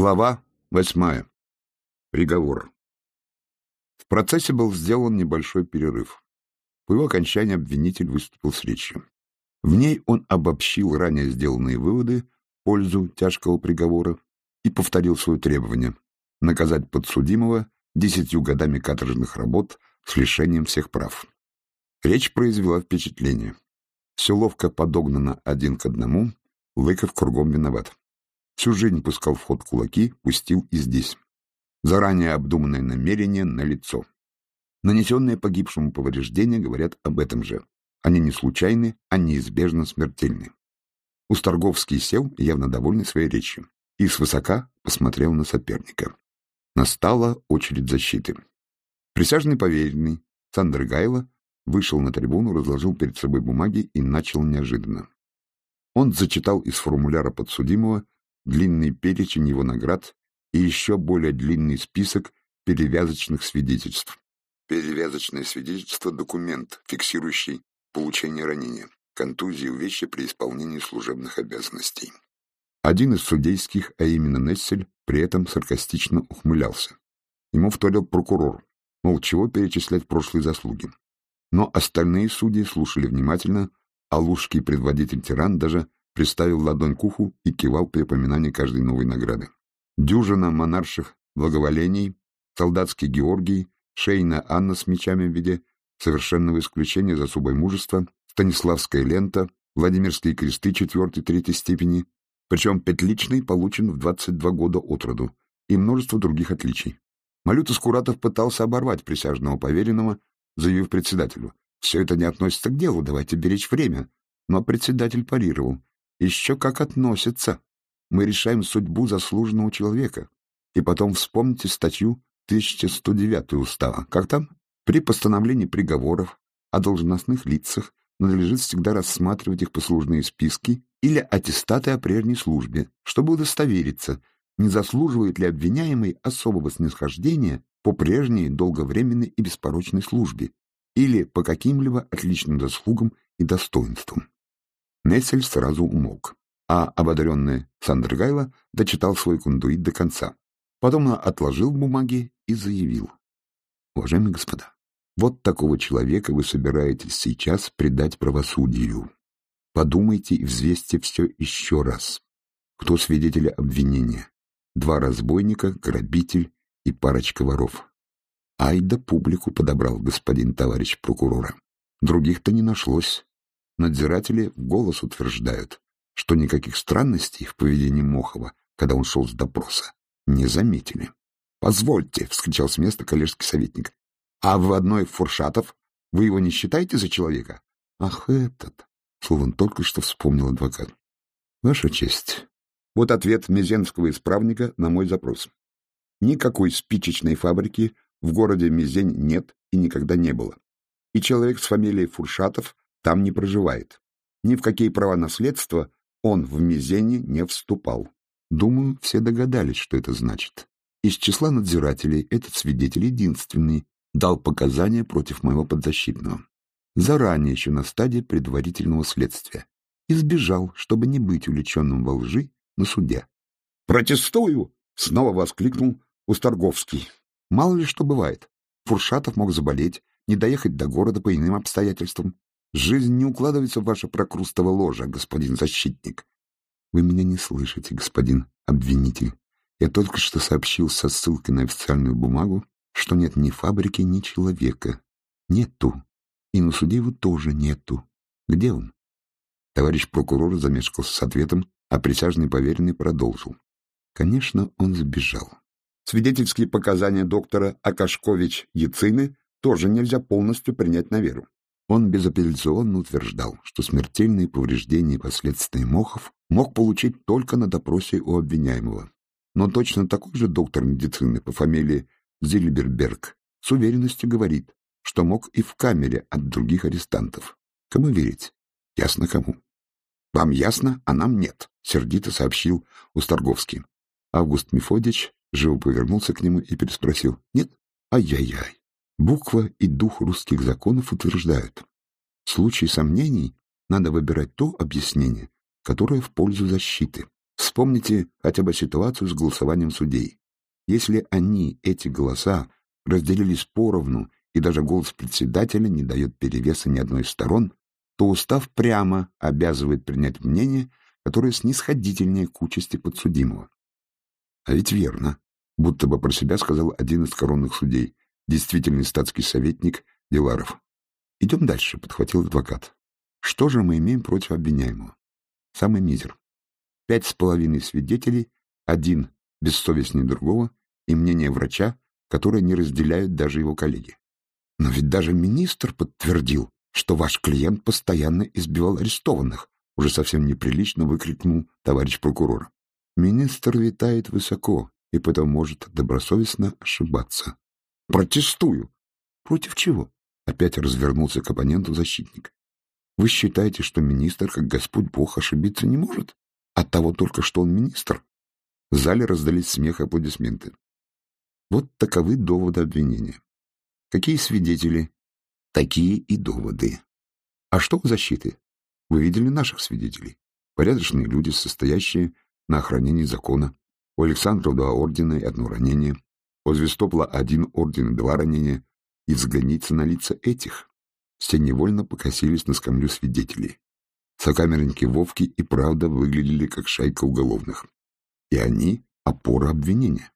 Глава восьмая. Приговор. В процессе был сделан небольшой перерыв. По его окончании обвинитель выступил с речью. В ней он обобщил ранее сделанные выводы в пользу тяжкого приговора и повторил свое требование наказать подсудимого десятью годами каторжных работ с лишением всех прав. Речь произвела впечатление. Все ловко подогнано один к одному, Лыков кругом виноват. Всю жизнь пускал в ход кулаки, пустил и здесь. Заранее обдуманное намерение на лицо. Нанесенные погибшему повреждения говорят об этом же. Они не случайны, а неизбежно смертельны. Усторговский сел, явно довольный своей речью, и свысока посмотрел на соперника. Настала очередь защиты. Присяжный поверенный Сандер Гайло вышел на трибуну, разложил перед собой бумаги и начал неожиданно. Он зачитал из формуляра подсудимого длинный перечень его наград и еще более длинный список перевязочных свидетельств. Перевязочное свидетельство – документ, фиксирующий получение ранения, контузии, увечья при исполнении служебных обязанностей. Один из судейских, а именно Нессель, при этом саркастично ухмылялся. Ему вторил прокурор, мол, чего перечислять прошлые заслуги. Но остальные судьи слушали внимательно, а лужский предводитель-тиран даже приставил ладонь к уху и кивал при упоминании каждой новой награды. Дюжина монарших благоволений, солдатский Георгий, шейна Анна с мечами в виде совершенного исключения за особое мужество, Станиславская лента, Владимирские кресты четвертой-третьей степени, причем петличный получен в 22 года от роду, и множество других отличий. Малюта Скуратов пытался оборвать присяжного поверенного, заявив председателю, «Все это не относится к делу, давайте беречь время». Но председатель парировал, еще как относится. Мы решаем судьбу заслуженного человека. И потом вспомните статью 1109 Устава. Как там? При постановлении приговоров о должностных лицах надлежит всегда рассматривать их послужные списки или аттестаты о прежней службе, чтобы удостовериться, не заслуживает ли обвиняемый особого снисхождения по прежней долговременной и беспорочной службе или по каким-либо отличным заслугам и достоинствам. Нессель сразу умолк, а ободренный Сандергайло дочитал свой кундуит до конца. Потом отложил бумаги и заявил. «Уважаемые господа, вот такого человека вы собираетесь сейчас предать правосудию. Подумайте и взвесьте все еще раз. Кто свидетели обвинения? Два разбойника, грабитель и парочка воров. Ай да публику подобрал господин товарищ прокурора. Других-то не нашлось. Надзиратели в голос утверждают, что никаких странностей в поведении Мохова, когда он шел с допроса, не заметили. «Позвольте!» — вскричал с места коллежский советник. «А в одной Фуршатов вы его не считаете за человека?» «Ах, этот!» — словом только что вспомнил адвокат. «Ваша честь». Вот ответ Мезенского исправника на мой запрос. Никакой спичечной фабрики в городе Мезень нет и никогда не было. И человек с фамилией Фуршатов там не проживает. Ни в какие права наследства он в Мизене не вступал. Думаю, все догадались, что это значит. Из числа надзирателей этот свидетель единственный дал показания против моего подзащитного. Заранее еще на стадии предварительного следствия. Избежал, чтобы не быть увлеченным во лжи на суде. «Протестую!» — снова воскликнул Усторговский. Мало ли что бывает. Фуршатов мог заболеть, не доехать до города по иным обстоятельствам. Жизнь не укладывается в ваше прокрустово ложе, господин защитник. Вы меня не слышите, господин обвинитель. Я только что сообщил со ссылкой на официальную бумагу, что нет ни фабрики, ни человека. Нету. И на суде его тоже нету. Где он? Товарищ прокурор замешкался с ответом, а присяжный поверенный продолжил. Конечно, он сбежал. Свидетельские показания доктора Акашкович-Яцины тоже нельзя полностью принять на веру. Он безапелляционно утверждал, что смертельные повреждения и последствия Мохов мог получить только на допросе у обвиняемого. Но точно такой же доктор медицины по фамилии Зильберберг с уверенностью говорит, что мог и в камере от других арестантов. Кому верить? Ясно кому. Вам ясно, а нам нет, сердито сообщил Усторговский. Август Мефодич живо повернулся к нему и переспросил. Нет? Ай-яй-яй. Буква и дух русских законов утверждают, в случае сомнений надо выбирать то объяснение, которое в пользу защиты. Вспомните хотя бы ситуацию с голосованием судей. Если они, эти голоса, разделились поровну, и даже голос председателя не дает перевеса ни одной из сторон, то устав прямо обязывает принять мнение, которое снисходительнее к участи подсудимого. А ведь верно, будто бы про себя сказал один из коронных судей, действительный статский советник Деларов. Идем дальше, подхватил адвокат. Что же мы имеем против обвиняемого? Самый мизер. Пять с половиной свидетелей, один бессовестнее другого, и мнение врача, которое не разделяют даже его коллеги. Но ведь даже министр подтвердил, что ваш клиент постоянно избивал арестованных, уже совсем неприлично выкрикнул товарищ прокурор. Министр витает высоко и потом может добросовестно ошибаться. Протестую. Против чего? Опять развернулся к оппоненту защитник. Вы считаете, что министр, как Господь Бог, ошибиться не может? От того только, что он министр? В зале раздались смех и аплодисменты. Вот таковы доводы обвинения. Какие свидетели? Такие и доводы. А что у защиты? Вы видели наших свидетелей? Порядочные люди, состоящие на охранении закона. У Александра два ордена и одно ранение. У Звестопла один орден два ранения и взгляните на лица этих. Все невольно покосились на скамью свидетелей. Сокамерники Вовки и правда выглядели как шайка уголовных. И они — опора обвинения.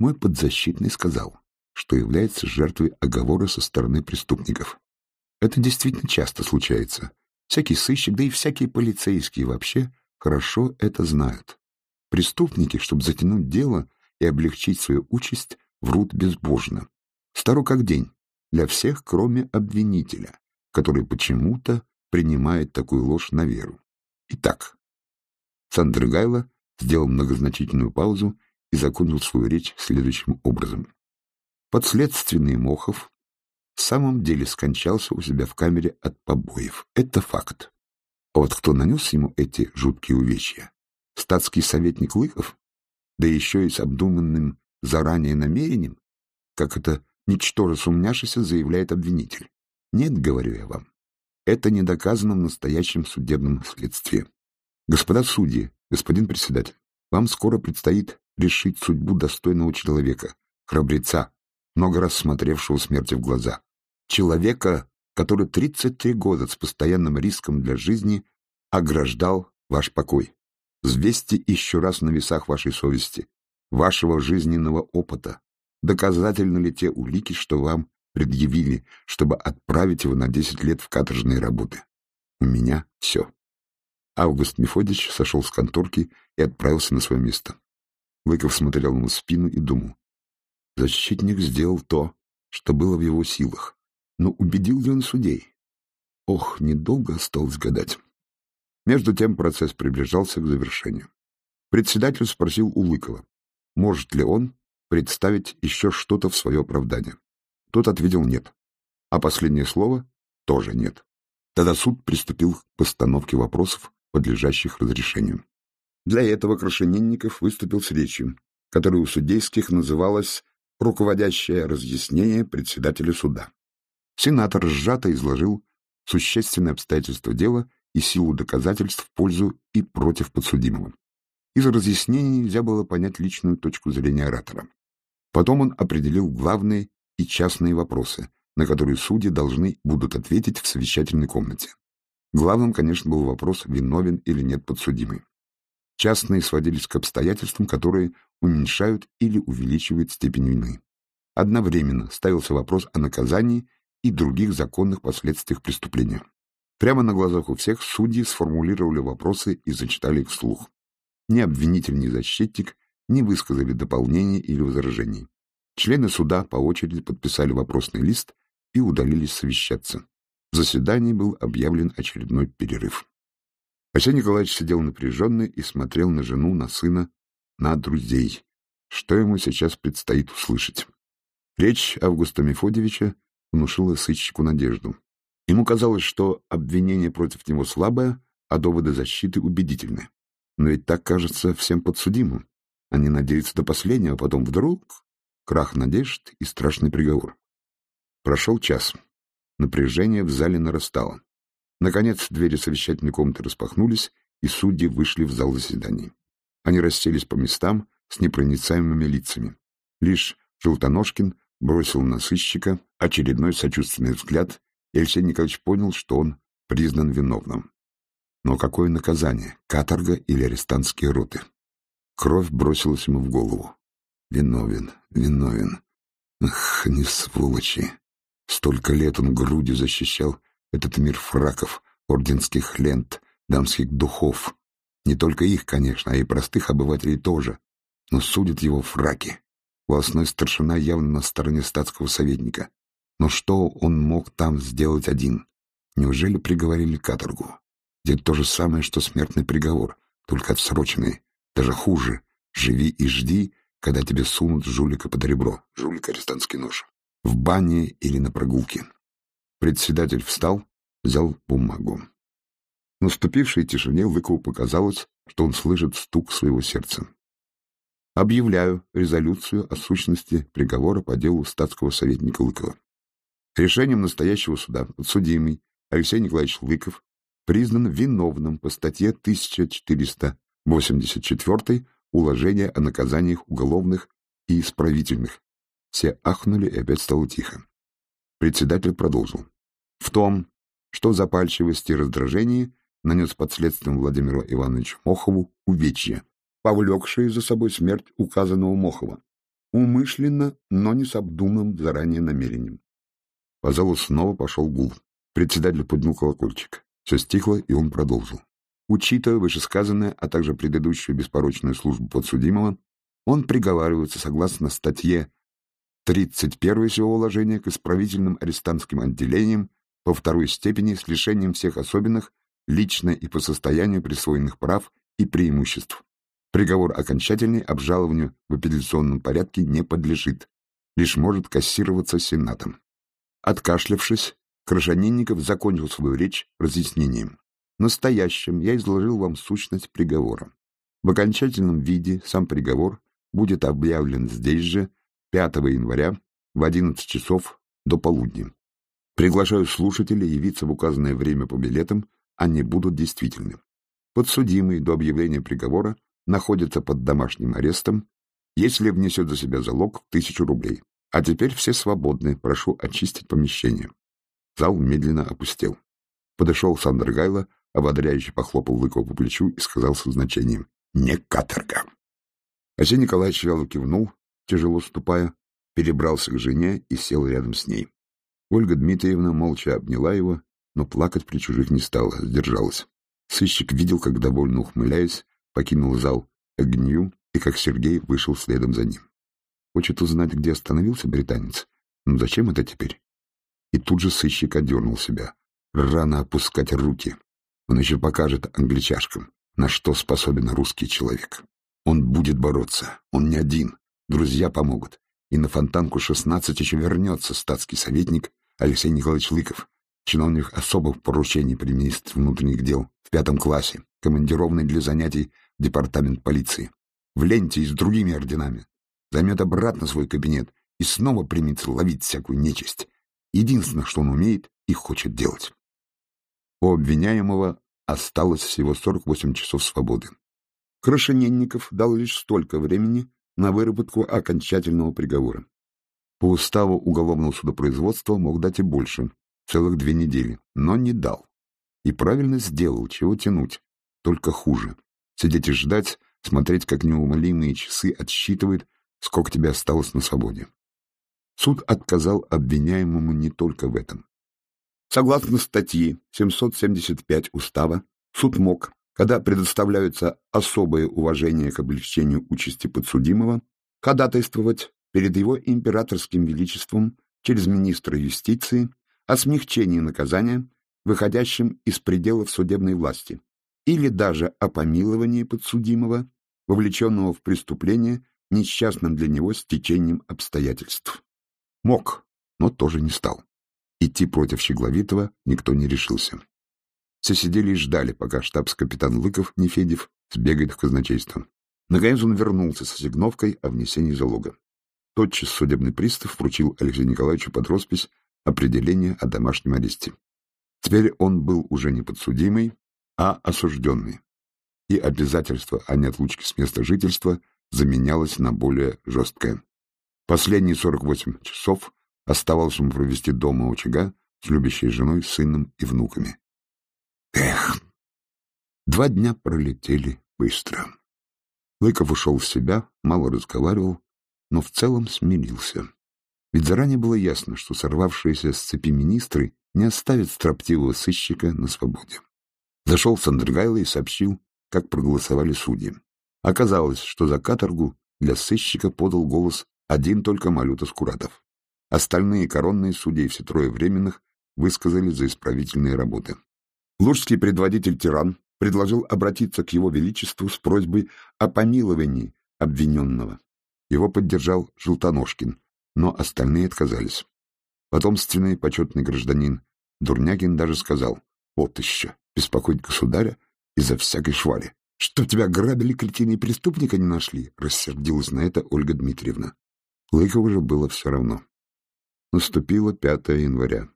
Мой подзащитный сказал, что является жертвой оговора со стороны преступников. Это действительно часто случается. Всякий сыщик, да и всякие полицейские вообще хорошо это знают. Преступники, чтобы затянуть дело и облегчить свою участь, врут безбожно. Стару как день, для всех, кроме обвинителя, который почему-то принимает такую ложь на веру. Итак, Сандрыгайло сделал многозначительную паузу и закончил свою речь следующим образом. Подследственный Мохов в самом деле скончался у себя в камере от побоев. Это факт. А вот кто нанес ему эти жуткие увечья? Статский советник Лыков? Да еще и с обдуманным заранее намерением? Как это Ничтоже сумняшися, заявляет обвинитель. Нет, говорю я вам, это не доказано в настоящем судебном следствии. Господа судьи, господин председатель, вам скоро предстоит решить судьбу достойного человека, храбреца, много раз смотревшего смерти в глаза. Человека, который 33 года с постоянным риском для жизни ограждал ваш покой. Взвесьте еще раз на весах вашей совести, вашего жизненного опыта, доказательны ли те улики, что вам предъявили, чтобы отправить его на десять лет в каторжные работы. У меня все. Август Мефодич сошел с конторки и отправился на свое место. Лыков смотрел ему в спину и думал. Защитник сделал то, что было в его силах. Но убедил ли он судей? Ох, недолго осталось гадать. Между тем процесс приближался к завершению. Председатель спросил у Лыкова, может ли он представить еще что-то в свое оправдание. Тот ответил «нет». А последнее слово тоже «нет». Тогда суд приступил к постановке вопросов, подлежащих разрешению. Для этого Крашенинников выступил с речью, которая у судейских называлась «руководящее разъяснение председателя суда». Сенатор сжато изложил существенные обстоятельства дела и силу доказательств в пользу и против подсудимого. Из разъяснений нельзя было понять личную точку зрения оратора. Потом он определил главные и частные вопросы, на которые судьи должны будут ответить в совещательной комнате. Главным, конечно, был вопрос, виновен или нет подсудимый. Частные сводились к обстоятельствам, которые уменьшают или увеличивают степень вины. Одновременно ставился вопрос о наказании и других законных последствиях преступления. Прямо на глазах у всех судьи сформулировали вопросы и зачитали их вслух. Ни обвинитель, ни защитник не высказали дополнений или возражений. Члены суда по очереди подписали вопросный лист и удалились совещаться. В заседании был объявлен очередной перерыв. Арсений Николаевич сидел напряженный и смотрел на жену, на сына, на друзей. Что ему сейчас предстоит услышать? Речь Августа Мефодьевича внушила сыщику надежду. Ему казалось, что обвинение против него слабое, а доводы защиты убедительны. Но ведь так кажется всем подсудимым. Они надеются до последнего, а потом вдруг крах надежд и страшный приговор. Прошел час. Напряжение в зале нарастало. Наконец двери совещательной комнаты распахнулись, и судьи вышли в зал заседаний. Они расселись по местам с непроницаемыми лицами. Лишь Желтоножкин бросил на сыщика очередной сочувственный взгляд, и Алексей Николаевич понял, что он признан виновным. Но какое наказание, каторга или арестантские роты? Кровь бросилась ему в голову. Виновен, виновен. Ах, не сволочи. Столько лет он грудью защищал этот мир фраков, орденских лент, дамских духов. Не только их, конечно, а и простых обывателей тоже. Но судят его фраки. Волосной старшина явно на стороне статского советника. Но что он мог там сделать один? Неужели приговорили каторгу? Ведь то же самое, что смертный приговор, только отсроченный. Даже хуже. Живи и жди, когда тебе сунут жулика под ребро. Жулик — арестантский нож. В бане или на прогулке. Председатель встал, взял бумагу. В наступившей тишине Лыкову показалось, что он слышит стук своего сердца. Объявляю резолюцию о сущности приговора по делу статского советника Лыкова. Решением настоящего суда подсудимый Алексей Николаевич Лыков признан виновным по статье 1484 Уложения о наказаниях уголовных и исправительных. Все ахнули, и опять стало тихо. Председатель продолжил. В том, что запальчивость и раздражение нанес подследственному Владимиру Ивановичу Мохову увечья, повлекшие за собой смерть указанного Мохова, умышленно, но не с обдуманным заранее намерением. По залу снова пошел гул. Председатель поднял колокольчик. Все стихло, и он продолжил. Учитывая вышесказанное, а также предыдущую беспорочную службу подсудимого, он приговаривается согласно статье 31 сего уложения к исправительным арестантским отделениям по второй степени с лишением всех особенных, лично и по состоянию присвоенных прав и преимуществ. Приговор окончательный обжалованию в апелляционном порядке не подлежит, лишь может кассироваться Сенатом. Откашлявшись, Крашенинников закончил свою речь разъяснением. Настоящим я изложил вам сущность приговора. В окончательном виде сам приговор будет объявлен здесь же 5 января в 11 часов до полудня. Приглашаю слушателей явиться в указанное время по билетам, они будут действительны. Подсудимый до объявления приговора находится под домашним арестом, если внесет за себя залог в тысячу рублей. А теперь все свободны, прошу очистить помещение. Зал медленно опустел. Подошел Сандер Гайло, ободряюще похлопал Лыкова по плечу и сказал со значением «Не каторга». Асей Николаевич вяло кивнул, тяжело ступая, перебрался к жене и сел рядом с ней. Ольга Дмитриевна молча обняла его, но плакать при чужих не стала, сдержалась. Сыщик видел, как, довольно ухмыляясь, покинул зал огню и как Сергей вышел следом за ним. Хочет узнать, где остановился британец? Ну зачем это теперь? И тут же сыщик одернул себя. Рано опускать руки. Он еще покажет англичашкам, на что способен русский человек. Он будет бороться. Он не один. Друзья помогут. И на фонтанку 16 еще вернется статский советник Алексей Николаевич Лыков, чиновник особых поручений при министре внутренних дел в пятом классе, командированный для занятий в департамент полиции. В ленте и с другими орденами. Займет обратно свой кабинет и снова примется ловить всякую нечисть. Единственное, что он умеет и хочет делать. У обвиняемого осталось всего 48 часов свободы. Крашененников дал лишь столько времени на выработку окончательного приговора. По уставу уголовного судопроизводства мог дать и больше, целых две недели, но не дал. И правильно сделал, чего тянуть, только хуже. Сидеть и ждать, смотреть, как неумолимые часы отсчитывают, сколько тебе осталось на свободе. Суд отказал обвиняемому не только в этом. Согласно статье 775 Устава, суд мог, когда предоставляется особое уважение к облегчению участи подсудимого, ходатайствовать перед его императорским величеством через министра юстиции о смягчении наказания, выходящим из пределов судебной власти, или даже о помиловании подсудимого, вовлеченного в преступление несчастным для него стечением обстоятельств. Мог, но тоже не стал. Идти против Щегловитова никто не решился. Все сидели и ждали, пока штабс-капитан Лыков, Нефедев, сбегает в казначейство. Наконец он вернулся с ассигновкой о внесении залога. Тотчас судебный пристав вручил Алексею Николаевичу под роспись определение о домашнем аресте. Теперь он был уже не подсудимый, а осужденный. и обязательство о неотлучке с места жительства заменялось на более жесткое. Последние 48 часов оставалось ему провести дома у очага с любящей женой, сыном и внуками. Эх! Два дня пролетели быстро. Лыков ушел в себя, мало разговаривал, но в целом смирился. Ведь заранее было ясно, что сорвавшиеся с цепи министры не оставят строптивого сыщика на свободе. Зашел Сандергайло и сообщил, как проголосовали судьи. Оказалось, что за каторгу для сыщика подал голос один только Малюта Скуратов. Остальные коронные судьи и все трое временных высказали за исправительные работы. Лужский предводитель-тиран предложил обратиться к его величеству с просьбой о помиловании обвиненного. Его поддержал Желтоножкин, но остальные отказались. Потомственный почетный гражданин Дурнягин даже сказал, вот еще, беспокоить государя из-за всякой швали. Что тебя грабили, кретины и преступника не нашли? Рассердилась на это Ольга Дмитриевна. Лыкову же было все равно. Наступило 5 января.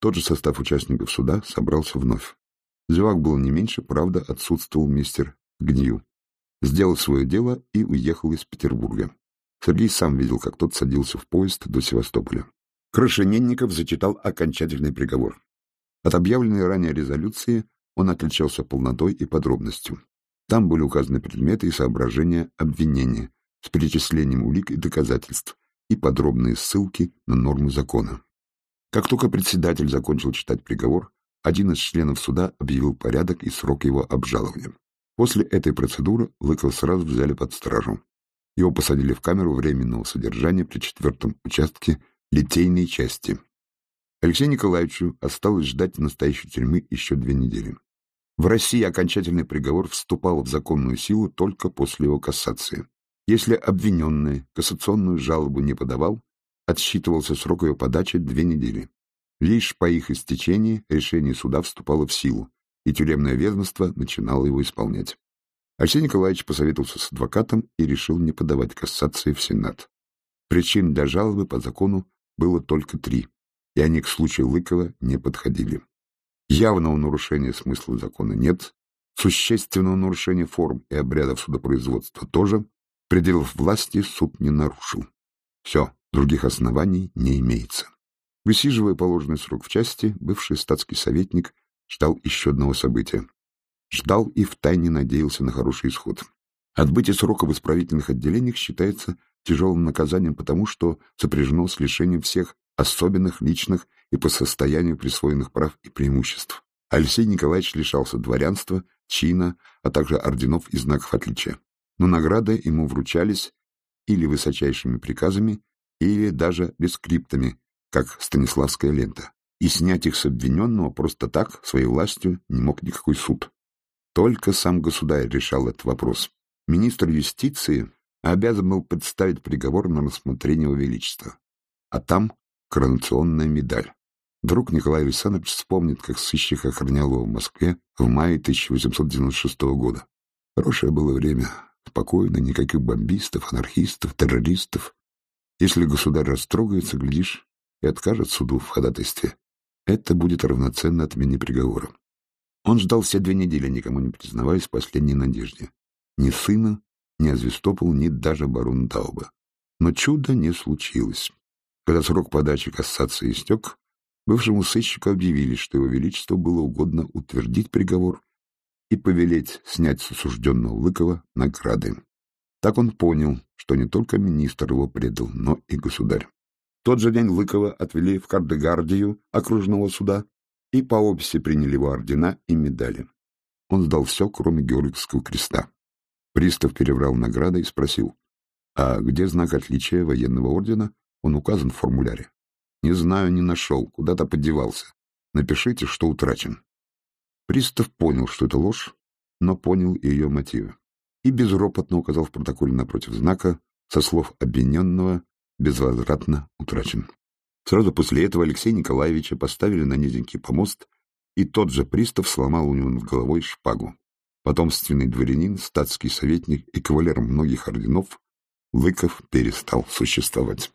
Тот же состав участников суда собрался вновь. Зевак был не меньше, правда, отсутствовал мистер Гнью. Сделал свое дело и уехал из Петербурга. Сергей сам видел, как тот садился в поезд до Севастополя. Крашененников зачитал окончательный приговор. От объявленной ранее резолюции он отличался полнотой и подробностью. Там были указаны предметы и соображения обвинения с перечислением улик и доказательств и подробные ссылки на нормы закона. Как только председатель закончил читать приговор, один из членов суда объявил порядок и срок его обжалования. После этой процедуры Лыкова сразу взяли под стражу. Его посадили в камеру временного содержания при четвертом участке литейной части. Алексею Николаевичу осталось ждать настоящей тюрьмы еще две недели. В России окончательный приговор вступал в законную силу только после его кассации. Если обвиненный кассационную жалобу не подавал, отсчитывался срок ее подачи две недели. Лишь по их истечении решение суда вступало в силу, и тюремное ведомство начинало его исполнять. Алексей Николаевич посоветовался с адвокатом и решил не подавать кассации в Сенат. Причин для жалобы по закону было только три, и они к случаю Лыкова не подходили. Явного нарушения смысла закона нет, существенного нарушения форм и обрядов судопроизводства тоже, пределов власти суд не нарушил. Все, других оснований не имеется. Высиживая положенный срок в части, бывший статский советник ждал еще одного события. Ждал и втайне надеялся на хороший исход. Отбытие срока в исправительных отделениях считается тяжелым наказанием потому, что сопряжено с лишением всех особенных, личных и по состоянию присвоенных прав и преимуществ. Алексей Николаевич лишался дворянства, чина, а также орденов и знаков отличия. Но награды ему вручались или высочайшими приказами, или даже бескриптами, как Станиславская лента. И снять их с обвиненного просто так, своей властью, не мог никакой суд. Только сам государь решал этот вопрос. Министр юстиции обязан был представить приговор на рассмотрение его величества. А там коронационная медаль. Друг Николай Александрович вспомнит, как сыщик охранял его в Москве в мае 1896 года. Хорошее было время, спокойно, никаких бомбистов, анархистов, террористов. Если государь растрогается, глядишь, и откажет суду в ходатайстве. Это будет равноценно отмене приговора. Он ждал все две недели, никому не признаваясь последней надежде. Ни сына, ни Азвистопол, ни даже барона Тауба. Но чуда не случилось. Когда срок подачи кассации истек, бывшему сыщику объявили, что его величеству было угодно утвердить приговор и повелеть снять с осужденного Лыкова награды. Так он понял, что не только министр его предал, но и государь. Тот же день Лыкова отвели в Кардегардию окружного суда и по описи приняли его ордена и медали. Он сдал все, кроме Георгиевского креста. Пристав перебрал награды и спросил, а где знак отличия военного ордена? Он указан в формуляре. Не знаю, не нашел, куда-то подевался. Напишите, что утрачен. Пристав понял, что это ложь, но понял и ее мотивы. И безропотно указал в протоколе напротив знака со слов обвиненного безвозвратно утрачен. Сразу после этого Алексея Николаевича поставили на низенький помост, и тот же пристав сломал у него над головой шпагу. Потомственный дворянин, статский советник и кавалер многих орденов, Лыков перестал существовать.